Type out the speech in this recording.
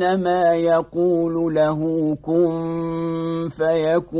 فإنما يقول له كن فيكون.